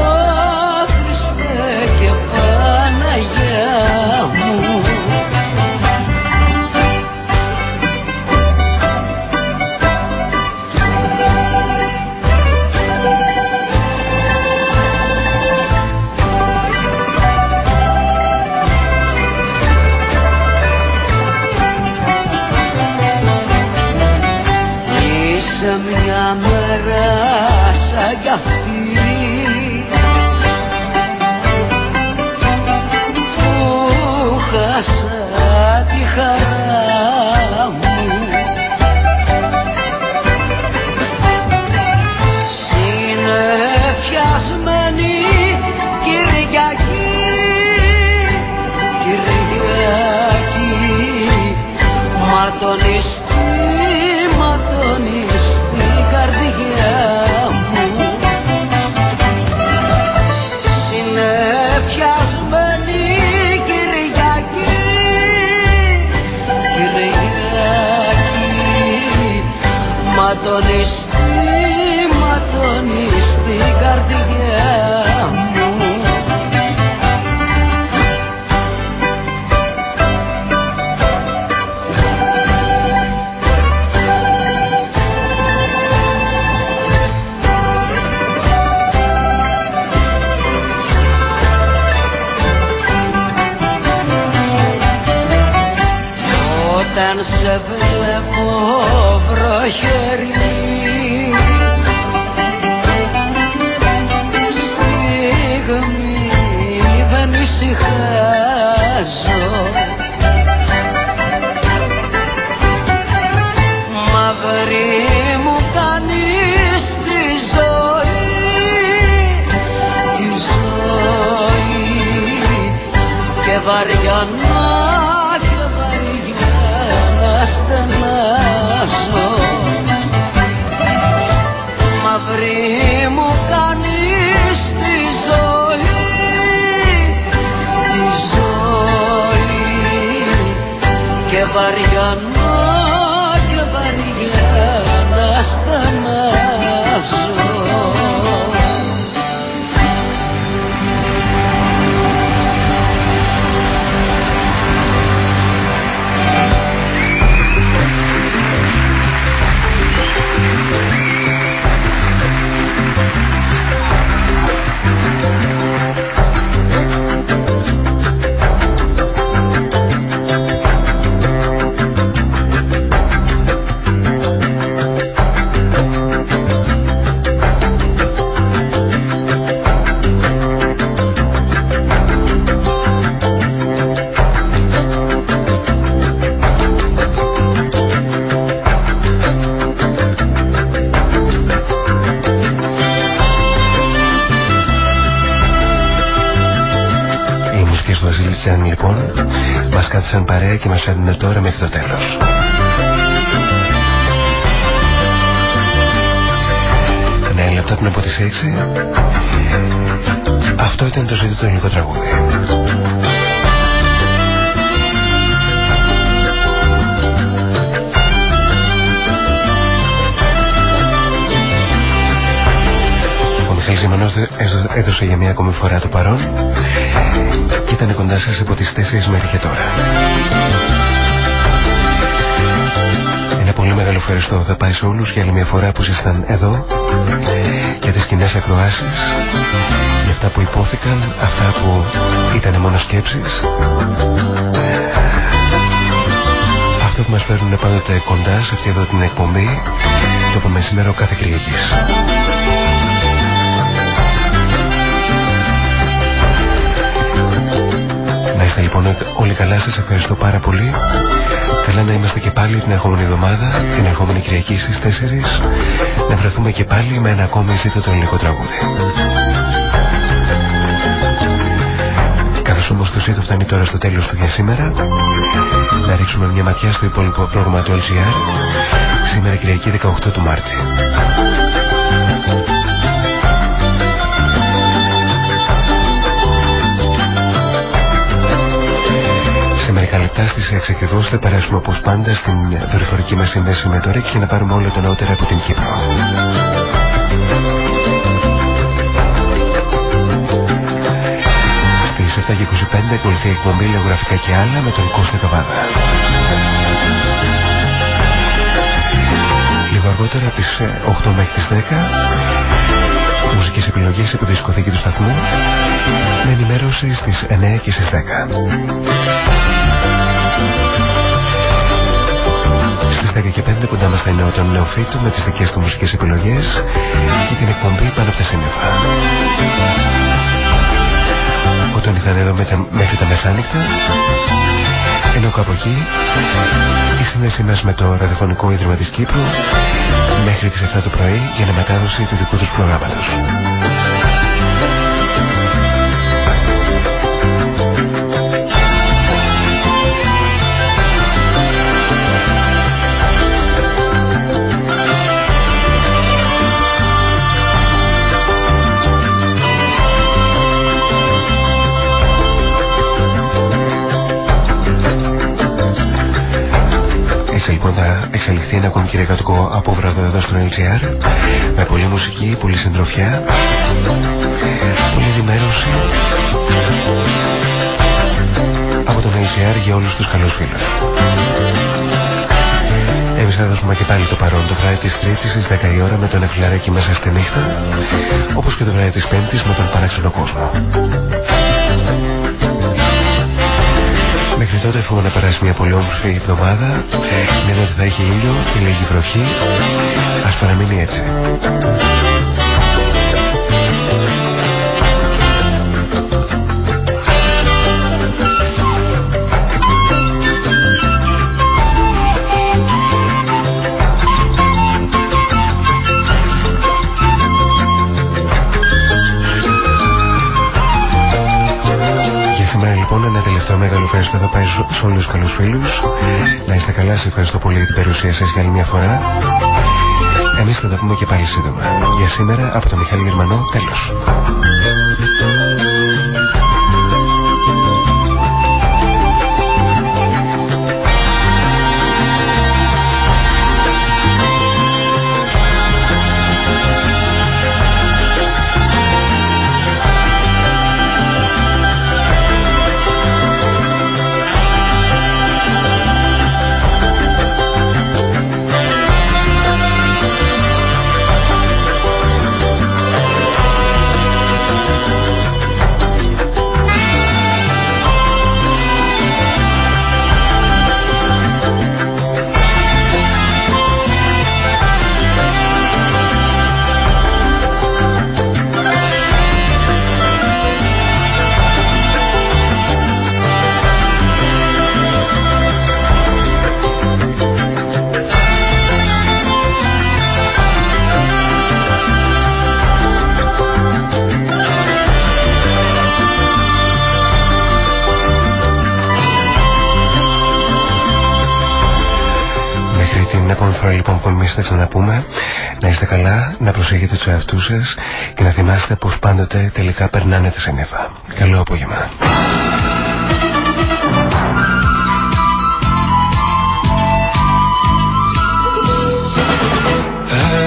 λοιπόν μας κάθισαν παρέα και μας φέρνουν τώρα μέχρι το τέλος. Ένα λεπτό πριν από τις 6 Αυτό ήταν το ζήτητο ελληνικό τραγούδι. Ο Μιχάλης Ζημανός έδωσε για μια ακόμη φορά το παρόν και ήταν κοντά σας από τις 4 μέχρι και τώρα. Ένα πολύ μεγάλο ευχαριστώ θα πάει σε όλους για άλλη μια φορά που ήσασταν εδώ για τις κοινές ακροάσεις για αυτά που υπόθηκαν, αυτά που ήταν μόνο σκέψεις αυτό που μας φέρνουν πάντοτε κοντά σε αυτή εδώ την εκπομπή το μεσημέρο κάθε Κυριακής. Να είστε λοιπόν όλοι καλά σας, ευχαριστώ πάρα πολύ. Καλά να είμαστε και πάλι την ερχόμενη εβδομάδα, την ερχόμενη Κυριακή στις 4, να βρεθούμε και πάλι με ένα ακόμη ζήτητο το ελληνικό τραγούδι. Καθώς όμως το ζήτο φτάνει τώρα στο τέλος του για σήμερα, να ρίξουμε μια ματιά στο υπόλοιπο πρόγραμμα του LGR, σήμερα Κυριακή 18 του Μάρτη. Σε μερικά λεπτά στις 6 και θα περάσουμε όπως πάντα στην δορυφορική μας σύνδεση με το ΡΕΚ για να πάρουμε όλο το νεότερο από την Κύπρο. Στις 7 και 25 ακολουθεί η εκπομπή Λεωγραφικά και άλλα με τον Κώστα Καβάδα. Λίγο αργότερα από τις 8 μέχρι τις 10 μουσικές επιλογές από τη δισκοθήκη του σταθμού με ενημέρωση στις 9 και στις 10. 10 και 5 κοντά μας θα είναι ο τον Νεοφύτου με τις δικές του μουσικές επιλογές και την εκπομπή πάνω από τα σύννεφα. Όταν θα είναι εδώ μέχρι τα μεσάνυχτα ενώ κάπου εκεί η σύνδεση μας με το ραδιοφωνικό ίδρυμα της Κύπρου μέχρι τις 7 το πρωί για να μετάδοση του δικού τους προγράμματος. Εξελιχθεί ένα ακόμη κυριακατικό απόβραδο εδώ στο LGR με πολλή μουσική, πολλή συντροφιά πολλή ενημέρωση από τον LGR για όλους τους καλούς φίλους. Εμείς θα δώσουμε και πάλι το παρόν το βράδυ της Τρίτης στις 10 η ώρα με τον Εφηλαράκι μέσα στη νύχτα όπως και το βράδυ της Πέμπτης με τον παράξενο κόσμο Μέχρι τότε εύχομαι να περάσει μια πολύ όμορφη εβδομάδα Μείνω ότι θα έχει ήλιο και λίγη βροχή Ας παραμείνει έτσι μεγάλο ευχαριστώ θα πάει σε όλους τους καλούς φίλους. Να είστε καλά, σε ευχαριστώ πολύ για την περιουσία σας για άλλη μια φορά. Εμείς θα τα πούμε και πάλι σύντομα. Για σήμερα από τον Μιχάλη Γερμανό τέλος προσέχετε τους εαυτούς σας και να θυμάστε πως πάντοτε τελικά περνάνε τα σύννεφα. Καλό απόγευμα.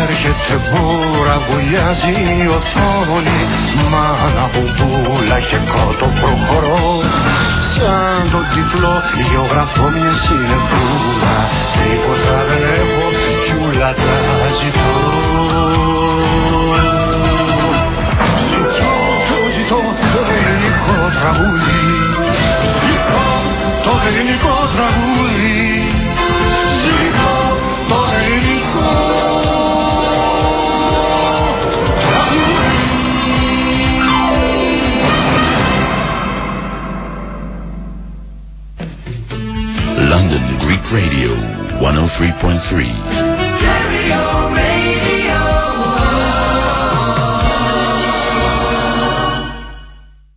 Έρχεται μπούρα, βουλιάζει η οθόνη Μάνα μπουμπούλα και κότο προχωρώ Σαν τον τυφλό γεωγραφώ μιας συνεφούλα Τίποτα δεν έχω όλα τα ζητώ. Ζητώ, το ζητώ το ελληνικό τραγούδι. Ζητώ το ελληνικό τραγούδι 103.3.